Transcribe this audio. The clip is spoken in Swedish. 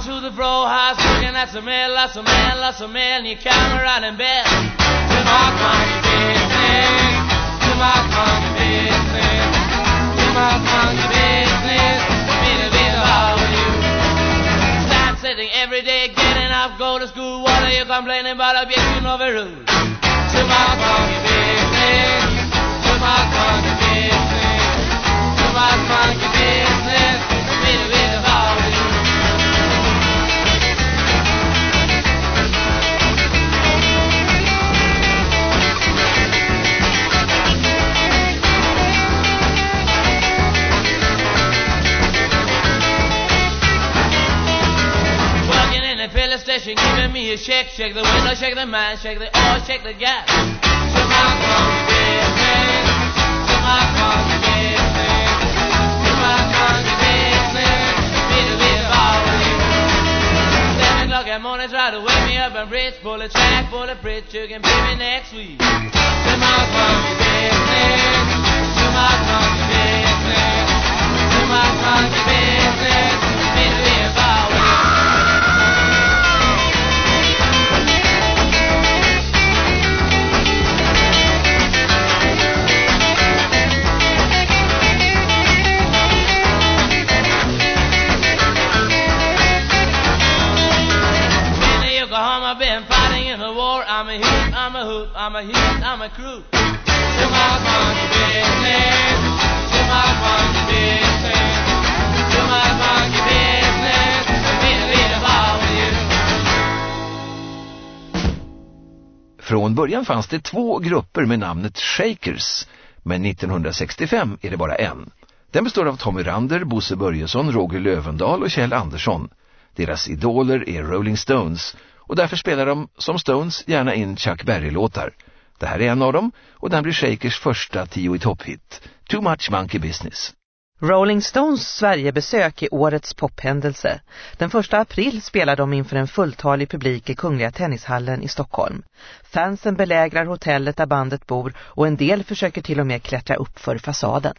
to the bro house looking at some men, lots of men, lots of men. You come around in bed to my monkey business, to my monkey business, to my monkey business. Me to be about you. Stand sitting every day, getting up, go to school. What are you complaining about? Objection of a rule. To my monkey business, filling station, giving me a shake, shake the window, shake the man, shake the oil, shake the gas. Business, business, business. About you. Seven o'clock in the morning, try to wake me up and bridge, pull a track, pull a bridge, you can pay me next week. To my monkey in. I'm a hoot, I'm a hoot, I'm a hoot, I'm a crew. To my funky business, to my funky business, to my funky business. Be a bit about you. Från början fanns det två grupper med namnet Shakers, men 1965 är det bara en. Den består av Tommy Rander, Bosse Börjesson, Roger Lövendal och Kjell Andersson. Deras idoler är Rolling Stones och därför spelar de som Stones gärna in Chuck Berry-låtar. Det här är en av dem och den blir Shakers första tio i topphit, Too Much Monkey Business. Rolling Stones Sverigebesök är årets pophändelse. Den 1 april spelar de inför en fulltalig publik i Kungliga Tennishallen i Stockholm. Fansen belägrar hotellet där bandet bor och en del försöker till och med klättra upp för fasaden.